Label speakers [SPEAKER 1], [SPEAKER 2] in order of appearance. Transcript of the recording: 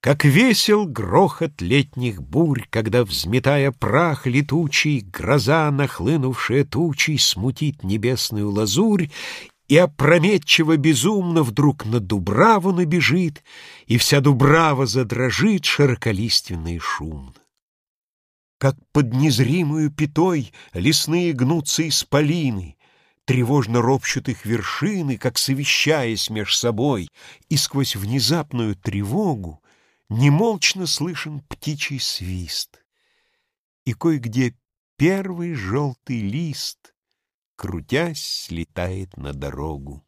[SPEAKER 1] Как весел грохот летних бурь, Когда, взметая прах летучий, Гроза, нахлынувшая тучей, Смутит небесную лазурь, И опрометчиво безумно Вдруг на Дубраву набежит, И вся Дубрава задрожит Широколиственно и шумно. Как под незримую пятой Лесные гнутся исполины, Тревожно ропщут их вершины, Как совещаясь меж собой, И сквозь внезапную тревогу Немолчно слышен птичий свист, И кое-где первый желтый лист, Крутясь, слетает на дорогу.